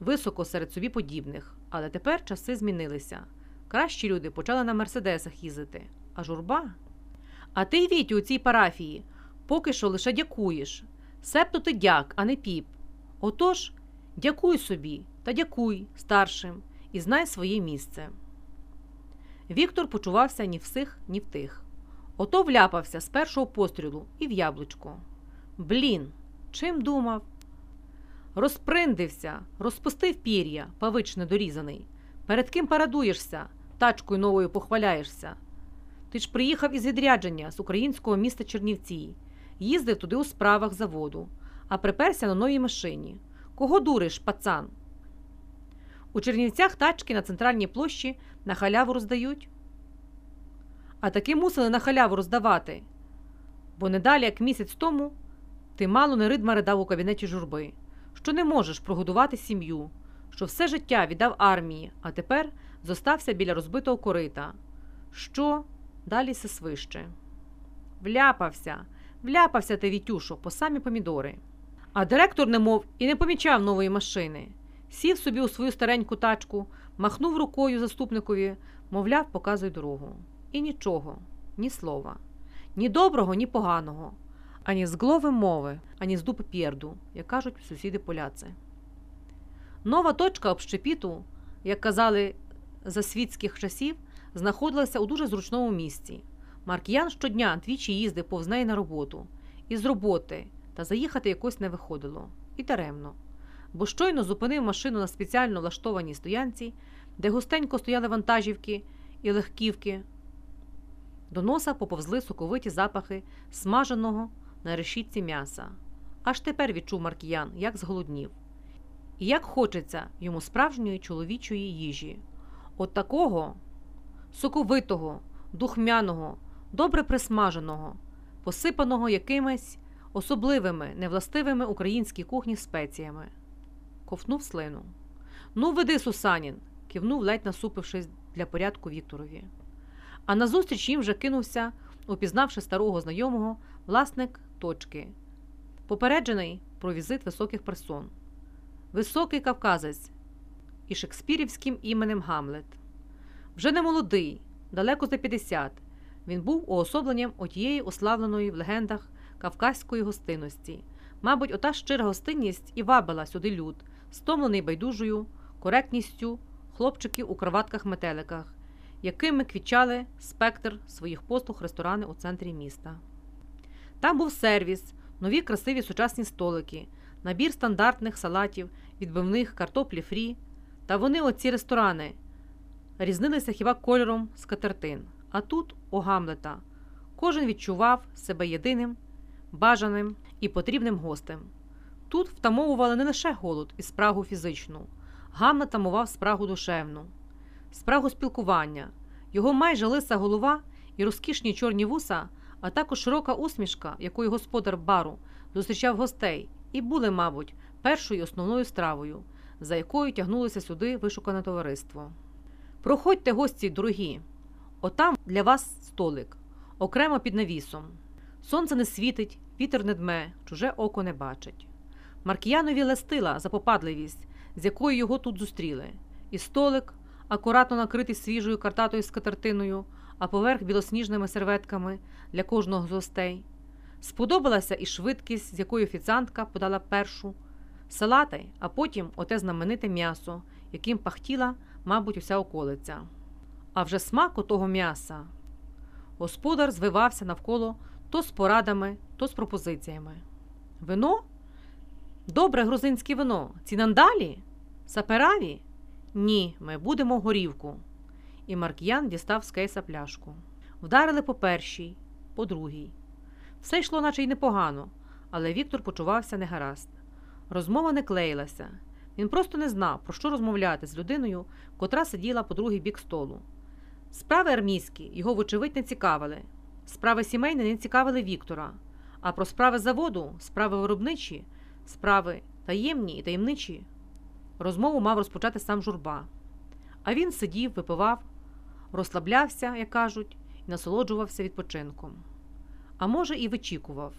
високо серед собі подібних, але тепер часи змінилися. Кращі люди почали на мерседесах їздити, а журба. А ти, Вітю, у цій парафії, поки що лише дякуєш. Себто ти дяк, а не піп. Отож, дякуй собі та дякуй старшим і знай своє місце. Віктор почувався ні в сих, ні в тих. Ото вляпався з першого пострілу і в яблучко. Блін, чим думав? Розприндився, розпустив пір'я, павич недорізаний. Перед ким парадуєшся, тачкою новою похваляєшся. Ти ж приїхав із відрядження з українського міста Чернівці, їздив туди у справах заводу, а приперся на новій машині. Кого дуриш, пацан? У Чернівцях тачки на центральній площі на халяву роздають. А таки мусили на халяву роздавати. Бо не далі, як місяць тому, ти мало не ридма ридав у кабінеті журби, що не можеш прогодувати сім'ю, що все життя віддав армії, а тепер зостався біля розбитого корита. Що далі се свище. Вляпався, вляпався ти, Вітюшо, по самі помідори. А директор немов і не помічав нової машини. Сів собі у свою стареньку тачку, махнув рукою заступникові, мовляв, показуй дорогу. І нічого, ні слова, ні доброго, ні поганого, ані з глови мови, ані з дупи п'єрду, як кажуть сусіди поляці. Нова точка общепіту, як казали за світських часів, знаходилася у дуже зручному місці. Маркіян щодня двічі їздив повз неї на роботу, і з роботи, та заїхати якось не виходило, і даремно. Бо щойно зупинив машину на спеціально влаштованій стоянці, де густенько стояли вантажівки і легківки. До носа поповзли соковиті запахи смаженого на решітці м'яса. Аж тепер відчув Маркіян, як зголоднів. І як хочеться йому справжньої чоловічої їжі. От такого соковитого, духмяного, добре присмаженого, посипаного якимись особливими, невластивими українській кухні спеціями. Ковтнув слину. Ну, веди, Сусанін, кивнув, ледь насупившись для порядку Вікторові. А назустріч їм вже кинувся, упізнавши старого знайомого, власник точки, попереджений про візит високих персон. Високий кавказець і шекспірівським іменем Гамлет. Вже не молодий, далеко за 50, він був уособленням отієї уславленої в легендах кавказької гостинності. Мабуть, ота щира гостинність і вабила сюди люд, стомлений байдужою, коректністю хлопчиків у кроватках-метеликах, якими квічали спектр своїх послуг ресторани у центрі міста. Там був сервіс, нові красиві сучасні столики, набір стандартних салатів, відбивних картоплі фрі. Та вони, оці ресторани, різнилися хіба кольором скатертин. А тут, у Гамлета, кожен відчував себе єдиним, бажаним і потрібним гостем. Тут втамовували не лише голод і спрагу фізичну, Гамлет тамував спрагу душевну, спрагу спілкування, його майже лиса голова і розкішні чорні вуса, а також широка усмішка, якою господар бару зустрічав гостей, і були, мабуть, першою основною стравою, за якою тягнулося сюди вишукане товариство. Проходьте, гості, дорогі, отам для вас столик, окремо під навісом. Сонце не світить, вітер не дме, чуже око не бачить. Маркіянові лестила запопадливість, з якою його тут зустріли, і столик, акуратно накритий свіжою картатою скатертиною, а поверх білосніжними серветками для кожного з гостей. Сподобалася і швидкість, з якою офіціантка подала першу салати, а потім оте знамените м'ясо, яким пахтіла, мабуть, уся околиця. А вже смак у того м'яса. Господар звивався навколо то з порадами, то з пропозиціями. Вино? Добре грузинське вино. Цінандалі? Сапераві? Ні, ми будемо горівку. І Марк'ян дістав з кейса пляшку. Вдарили по першій, по другій. Все йшло, наче й непогано, але Віктор почувався негаразд. Розмова не клеїлася. Він просто не знав, про що розмовляти з людиною, котра сиділа по другий бік столу. Справи армійські його, вочевидь, не цікавили. Справи сімейні не цікавили Віктора, а про справи заводу, справи виробничі, справи таємні і таємничі. Розмову мав розпочати сам журба. А він сидів, випивав, розслаблявся, як кажуть, і насолоджувався відпочинком. А може, і вичікував.